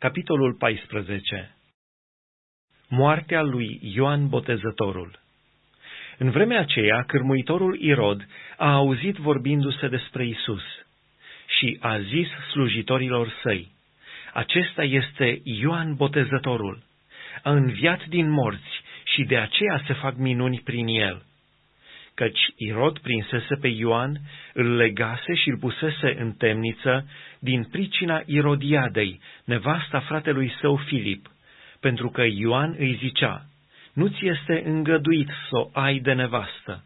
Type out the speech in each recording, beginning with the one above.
Capitolul 14 Moartea lui Ioan Botezătorul. În vremea aceea, cârmuitorul Irod a auzit vorbindu-se despre Isus și a zis slujitorilor săi, Acesta este Ioan Botezătorul, a înviat din morți și de aceea se fac minuni prin el căci Irod prinsese pe Ioan, îl legase și îl pusese în temniță din pricina Irodiadei, nevasta fratelui său Filip, pentru că Ioan îi zicea, nu ți este îngăduit să o ai de nevastă.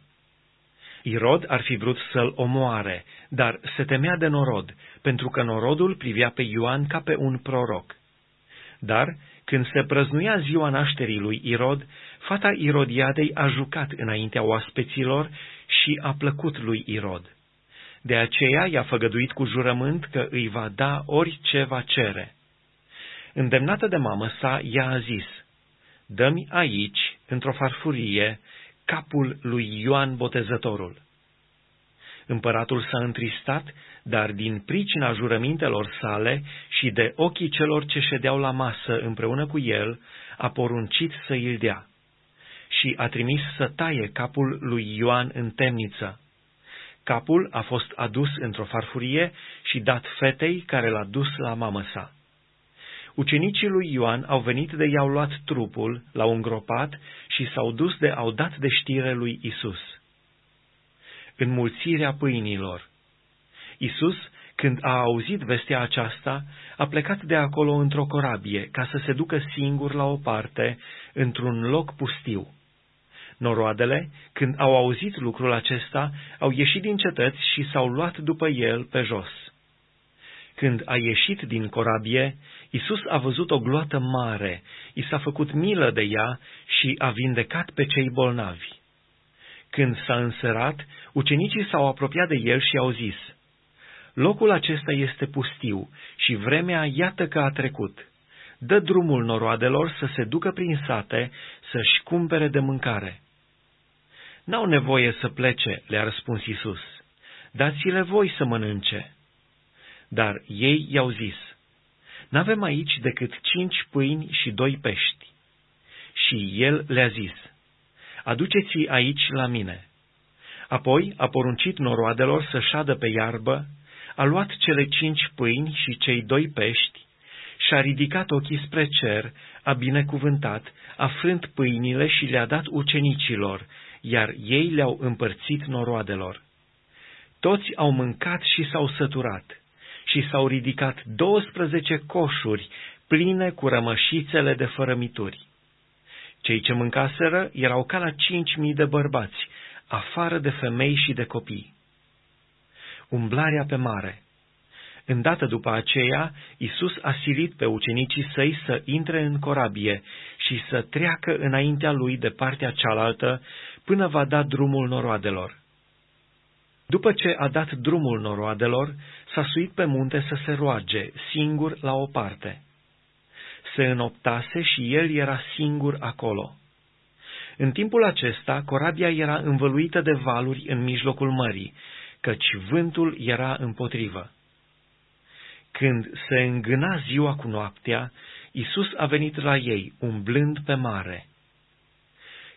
Irod ar fi vrut să-l omoare, dar se temea de norod, pentru că norodul privea pe Ioan ca pe un proroc. Dar, când se prăznuia ziua nașterii lui Irod, fata Irodiadei a jucat înaintea oaspeților și a plăcut lui Irod. De aceea i-a făgăduit cu jurământ că îi va da orice va cere. Îndemnată de mamă sa, ea a zis, Dă-mi aici, într-o farfurie, capul lui Ioan Botezătorul. Împăratul s-a întristat, dar din pricina jurămintelor sale și de ochii celor ce ședeau la masă împreună cu el, a poruncit să îl dea. Și a trimis să taie capul lui Ioan în temniță. Capul a fost adus într-o farfurie și dat fetei care l-a dus la mamă sa. Ucenicii lui Ioan au venit de i-au luat trupul, l-au îngropat și s-au dus de au dat de știre lui Isus înmulțirea pâinilor. Isus, când a auzit vestea aceasta, a plecat de acolo într-o corabie, ca să se ducă singur la o parte, într-un loc pustiu. Noroadele, când au auzit lucrul acesta, au ieșit din cetăți și s-au luat după el pe jos. Când a ieșit din corabie, Isus a văzut o gloată mare, i s-a făcut milă de ea și a vindecat pe cei bolnavi. Când s-a înserat, ucenicii s-au apropiat de el și au zis, Locul acesta este pustiu și vremea iată că a trecut. Dă drumul noroadelor să se ducă prin sate să-și cumpere de mâncare. N-au nevoie să plece, le-a răspuns Isus. Dați-le voi să mănânce. Dar ei i-au zis, N-avem aici decât cinci pâini și doi pești. Și el le-a zis, aduceți-i aici la mine. Apoi a poruncit noroadelor să șadă pe iarbă, a luat cele cinci pâini și cei doi pești, și-a ridicat ochii spre cer, a binecuvântat, a frânt pâinile și le-a dat ucenicilor, iar ei le-au împărțit noroadelor. Toți au mâncat și s-au săturat, și s-au ridicat 12 coșuri pline cu rămășițele de fărămituri. Cei ce mâncaseră erau ca la cinci mii de bărbați, afară de femei și de copii. Umblarea pe mare Îndată după aceea, Isus a silit pe ucenicii săi să intre în corabie și să treacă înaintea lui de partea cealaltă până va da drumul noroadelor. După ce a dat drumul noroadelor, s-a suit pe munte să se roage, singur la o parte se înoptase și el era singur acolo. În timpul acesta, corabia era învăluită de valuri în mijlocul mării, căci vântul era împotrivă. Când se îngâna ziua cu noaptea, Isus a venit la ei, umblând pe mare.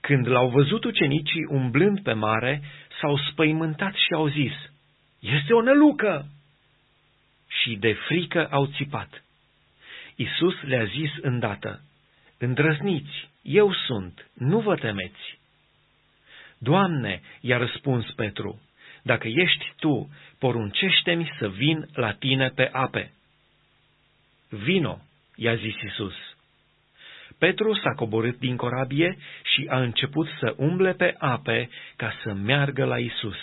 Când l-au văzut ucenicii umblând pe mare, s-au spăimântat și au zis, Este o nălucă! Și de frică au țipat. Isus le-a zis îndată, Îndrăzniți, eu sunt, nu vă temeți. Doamne, i-a răspuns Petru, dacă ești tu, poruncește-mi să vin la tine pe ape. Vino, i-a zis Isus. Petru s-a coborât din corabie și a început să umble pe ape ca să meargă la Isus.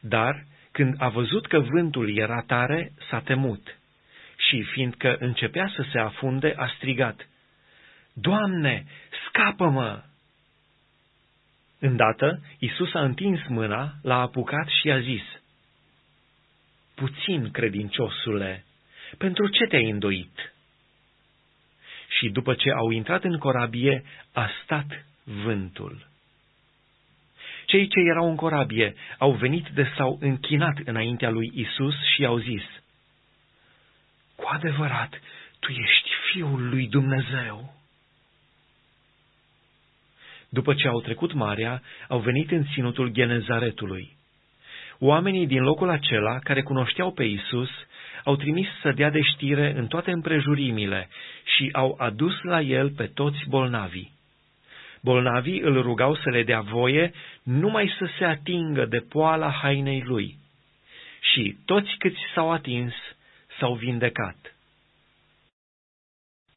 Dar, când a văzut că vântul era tare, s-a temut și, fiindcă începea să se afunde, a strigat, Doamne, scapă-mă! Îndată, Isus a întins mâna, l-a apucat și a zis, Puțin, credinciosule, pentru ce te-ai îndoit? Și după ce au intrat în corabie, a stat vântul. Cei ce erau în corabie au venit de s-au închinat înaintea lui Isus și au zis, cu adevărat, tu Tu ești Fiul lui Dumnezeu. După ce au trecut marea, au venit în ținutul Genezaretului. Oamenii din locul acela, care cunoșteau pe Isus, au trimis să dea de știre în toate împrejurimile și au adus la el pe toți bolnavii. Bolnavii îl rugau să le dea voie numai să se atingă de poala hainei lui. Și toți câți s-au atins s-au vindecat.